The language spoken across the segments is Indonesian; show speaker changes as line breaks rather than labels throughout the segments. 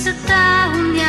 se dá um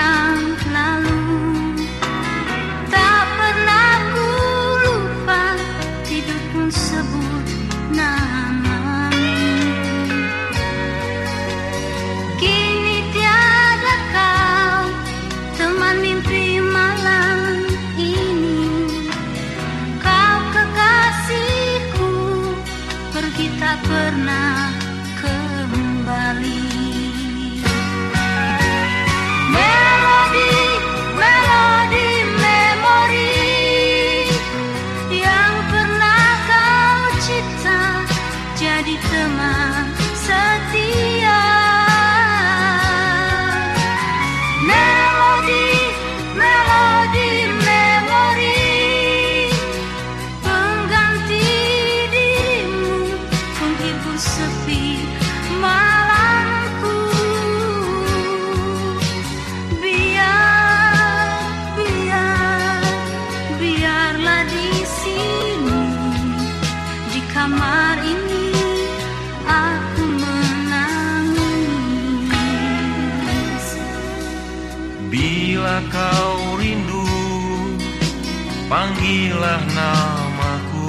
Panggillah namaku.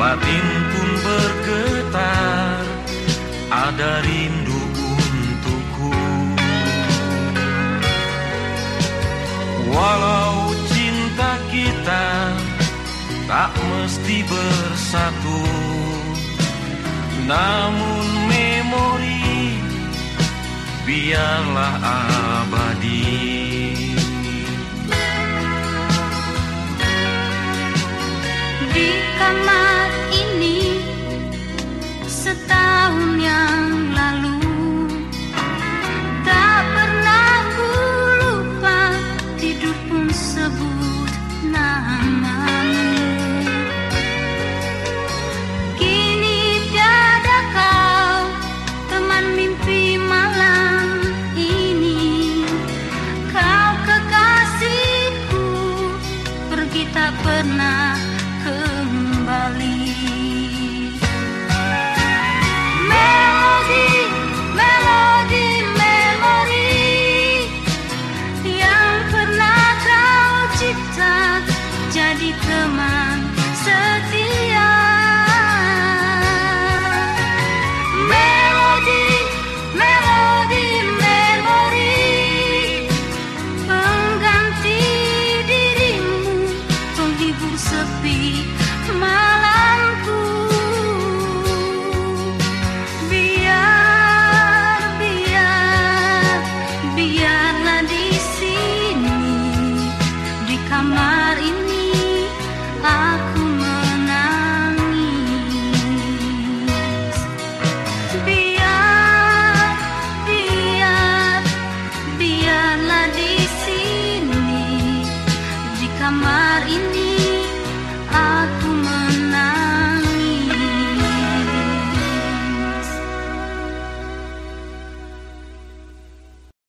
Batin pun bergetar Ada rindu untukku. Walau cinta kita Tak mesti bersatu Namun memori Biarlah abadi.
tak pernah kembali. kamar ini aku